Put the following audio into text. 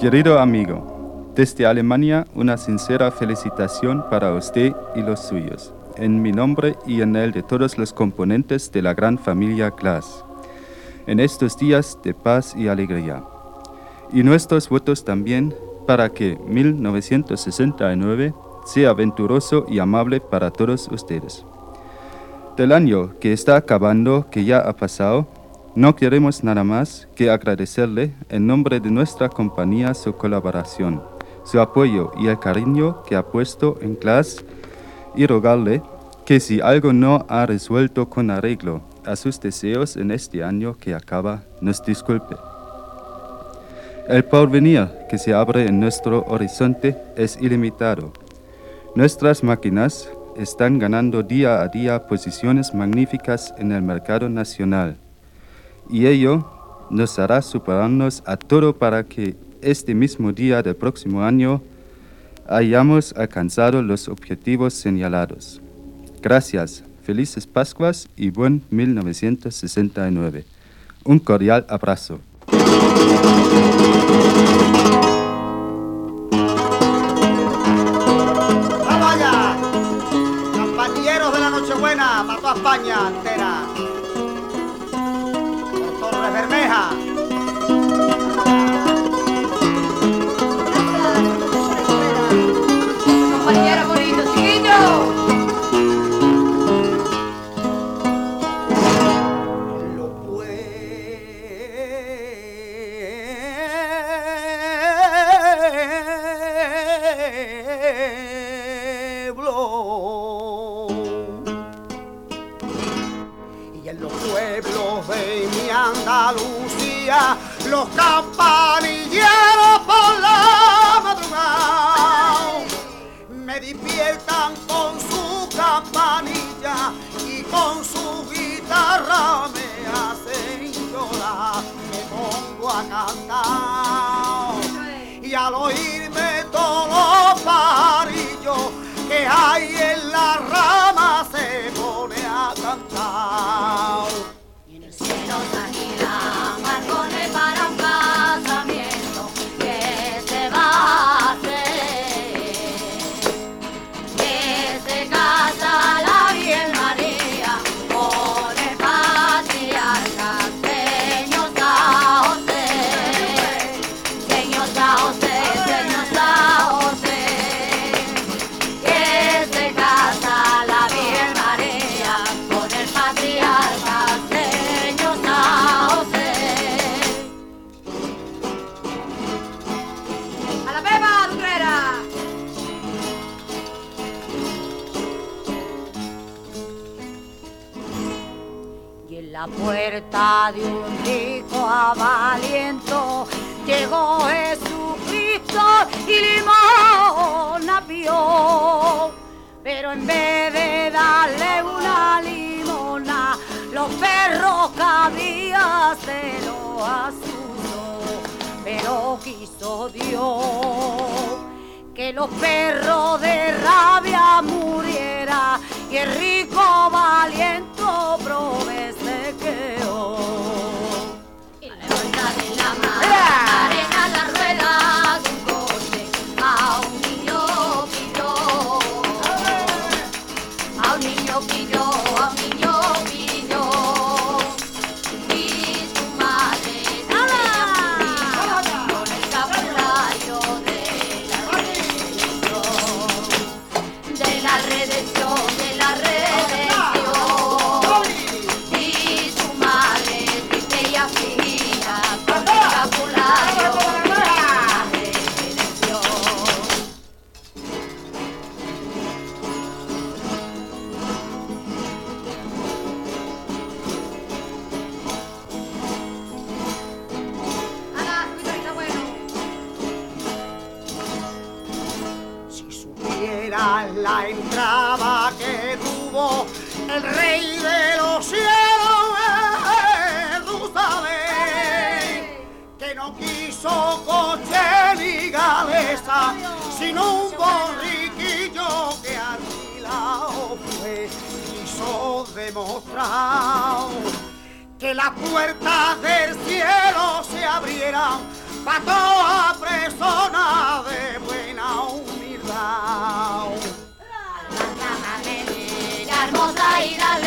Querido amigo, desde Alemania una sincera felicitación para usted y los suyos, en mi nombre y en el de todos los componentes de la gran familia Glass, en estos días de paz y alegría. Y nuestros votos también para que 1969 sea venturoso y amable para todos ustedes. Del año que está acabando, que ya ha pasado, no queremos nada más que agradecerle en nombre de nuestra compañía su colaboración, su apoyo y el cariño que ha puesto en clase y rogarle que si algo no ha resuelto con arreglo a sus deseos en este año que acaba, nos disculpe. El porvenir que se abre en nuestro horizonte es ilimitado. Nuestras máquinas están ganando día a día posiciones magníficas en el mercado nacional y ello nos hará superarnos a todo para que este mismo día del próximo año hayamos alcanzado los objetivos señalados. Gracias, felices Pascuas y buen 1969. Un cordial abrazo. Bermeja. Bonito, chiquillo. Andalucía los campanilleros la puerta de un rico avaliento llegó Jesucristo y limona pidió. Pero en vez de darle una limona, los perros había se lo asustó. Pero quiso Dios que los perros de rabia muriera y el rico A un Si supieras la entrada que tuvo el rey de los cielos, Jerusalén, que no quiso coche ni galesa, sino un borriquillo que alquilado fue, quiso demostrar que las puertas del cielo se abrieran para toda Guau. Hermosa y dale.